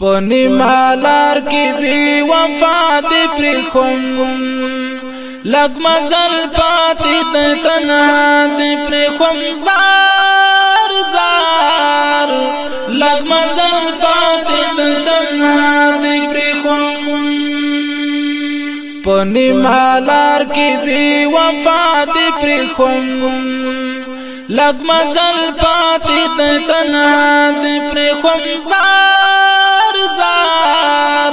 پنی مالار کی بھی وفا دی پرخم لگ مزل پاتی دی تنہا دی پرخم زار زار لگ مزل پاتی دی تنہا دی پرخم پنی مالار کی بھی وفا دی پرخم لگ مزل پاتی دی تنہا دی پرخم زار بازار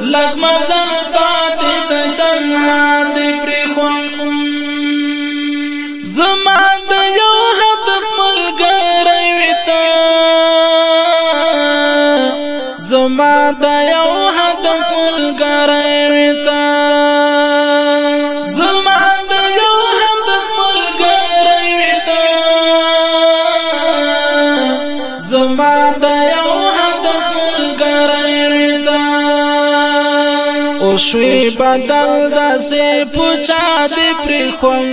لگ مزل فاتی دا تنها دی پریخون زمان دا یو حدق ملگر ویتا زمان دا یو حدق ملگر شوی بدل داسې پوچا دی پری خون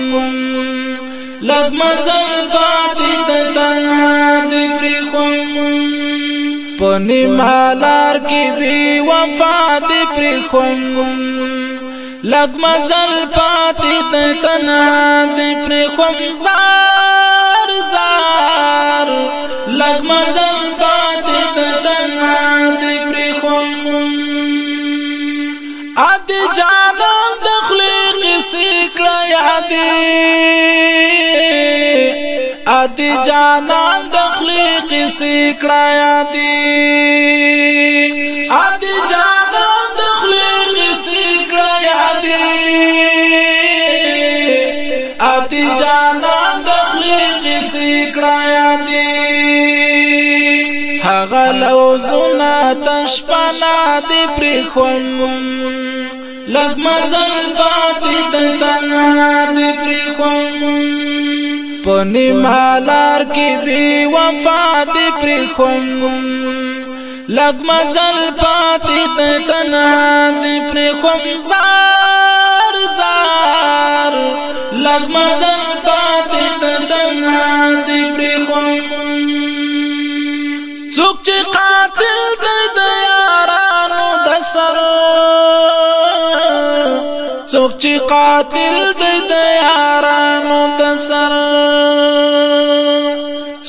لګ مزل فاتې د تنها دی پری خون پنی مالار کې بي وفا دی پری خون لګ مزل فاتې د تنها دی پری خون دی ادي جانان دخلي قصي کړه دی ادي جانان دخلي قصي کړه دی ادي جانان دخلي قصي کړه دی هغه لو زنا تشپنا دی پرخون لگ مزل فاتح تنها دکری خون پنی مالار کی بی وفا دکری خون لگ مزل فاتح تنها دکری خون زار زار لگ مزل فاتح تنها دکری خون چوک چی قاتل دی دیارانو دسرو چې قاتل د یارانو د سر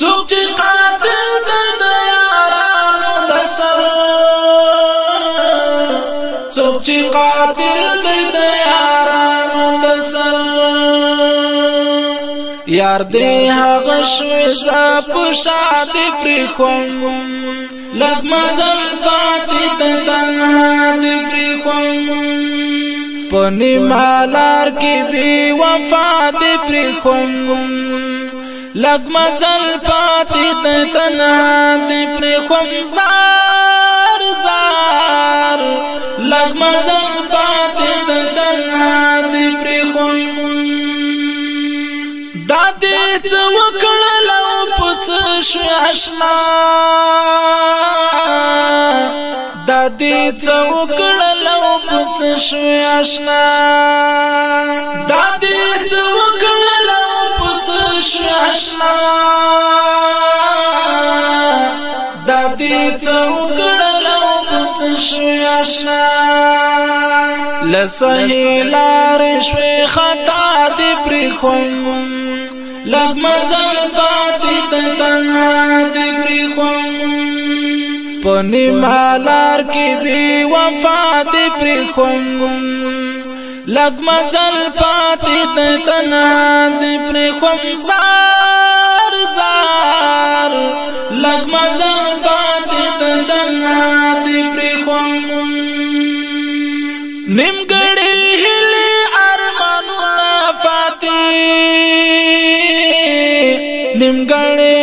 څوک چې قاتل د یارانو د سر څوک چې قاتل د یارانو د سر یار دې هغه شوې زه په شادي پر خوم لګ مزل فاتې د تنها دې پر خوم پنی مالار کی بی وفا دی پرخم لگ مزل پاتی دی تنہا دی پرخم زار زار لگ مزل پاتی دی تنہا دی پرخم دا دی چوکڑ لو پچش اشنا دا دی چوکڑ لو پوڅ شو آشنا دا دې څو کړل پوڅ شو آشنا دا دې څو کړل پوڅ شو آشنا لسهیلار شو خطا دې پر خوم لغ مزل فاتې تنها دې پر خوم پنی مالار کی بی وفات پرخم لگ مزل پاتی تنہا دی پرخم سار سار لگ مزل پاتی تنہا دی پرخم نم گڑی ہلی ارمانو نا فاتی نم گڑی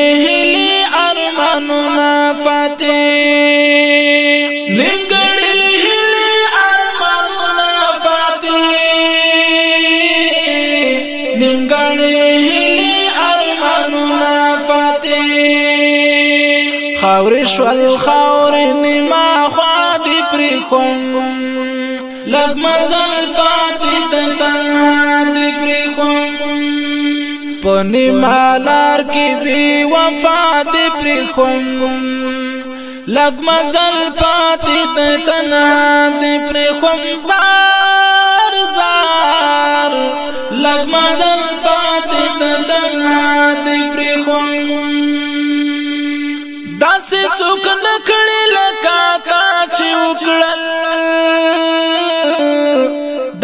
خاورې شول خاورې نیمه خوا دې پرې کوم لږ مزل پاتې ته تنها دې پرې کوم په نیمه لار کې بې وفا دې پرې کوم لګ مزل پاتې ته تنها دې پرې کوم ځان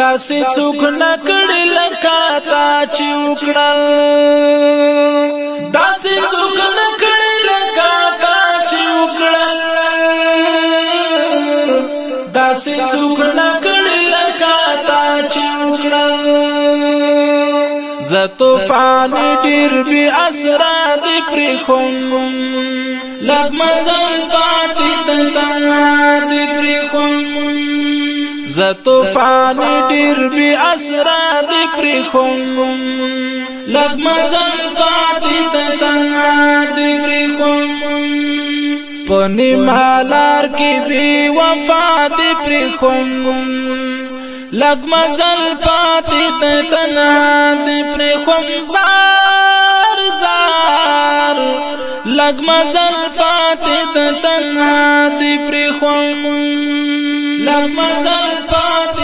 داسې څوک نه کړي لکه تا چې وکړل داسې څوک نه کړي لکه تا چې وکړل داسې څوک نه کړي لکه تا چې وکړل زتو پانی ډیر بی اسرا دی پرخم لغ مزل زه طوفان ډیر بی اسرار پری کوم لږ مزل فاتې د تنها دی پری کوم پنی مالار کې بی وفا دی پری کوم لږ مزل فاتې د تنها دی پری کوم زار زار لږ مزل فاتې د تنها دی پری کوم لمزل پات